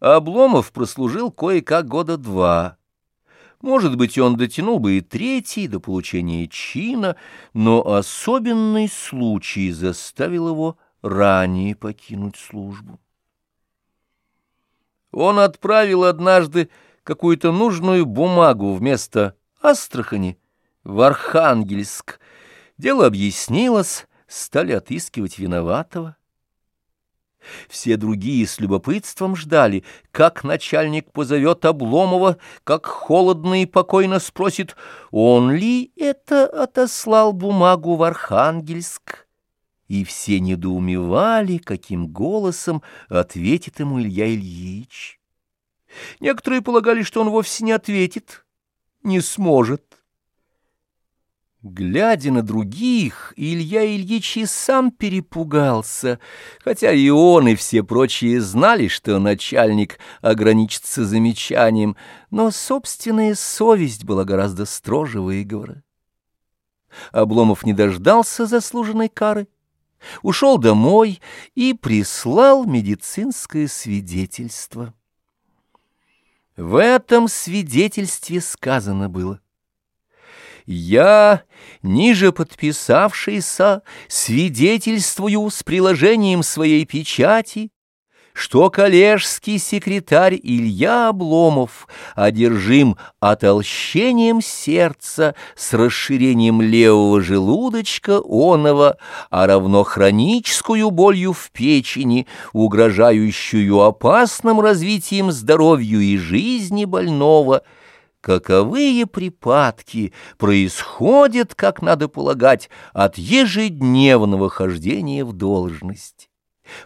Обломов прослужил кое-как года два. Может быть, он дотянул бы и третий до получения чина, но особенный случай заставил его ранее покинуть службу. Он отправил однажды какую-то нужную бумагу вместо Астрахани в Архангельск. Дело объяснилось, стали отыскивать виноватого. Все другие с любопытством ждали, как начальник позовет Обломова, как холодно и покойно спросит, он ли это отослал бумагу в Архангельск. И все недоумевали, каким голосом ответит ему Илья Ильич. Некоторые полагали, что он вовсе не ответит, не сможет. Глядя на других, Илья Ильич и сам перепугался, хотя и он, и все прочие знали, что начальник ограничится замечанием, но собственная совесть была гораздо строже выговора. Обломов не дождался заслуженной кары, ушел домой и прислал медицинское свидетельство. В этом свидетельстве сказано было — я, ниже подписавшийся, свидетельствую с приложением своей печати, что коллежский секретарь Илья Обломов одержим отолщением сердца с расширением левого желудочка оного, а равно хроническую болью в печени, угрожающую опасным развитием здоровью и жизни больного – Каковые припадки происходят, как надо полагать, от ежедневного хождения в должность.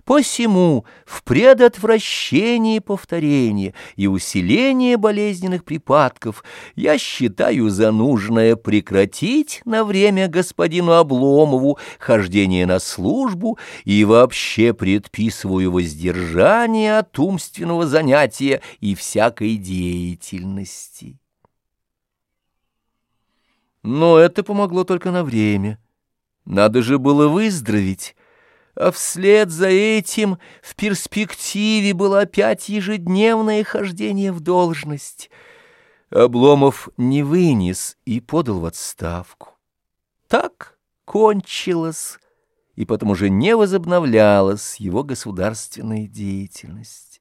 Посему в предотвращении повторения и усилении болезненных припадков я считаю за нужное прекратить на время господину Обломову хождение на службу и вообще предписываю воздержание от умственного занятия и всякой деятельности. Но это помогло только на время. Надо же было выздороветь, а вслед за этим в перспективе было опять ежедневное хождение в должность. Обломов не вынес и подал в отставку. Так кончилось, и потом уже не возобновлялась его государственная деятельность.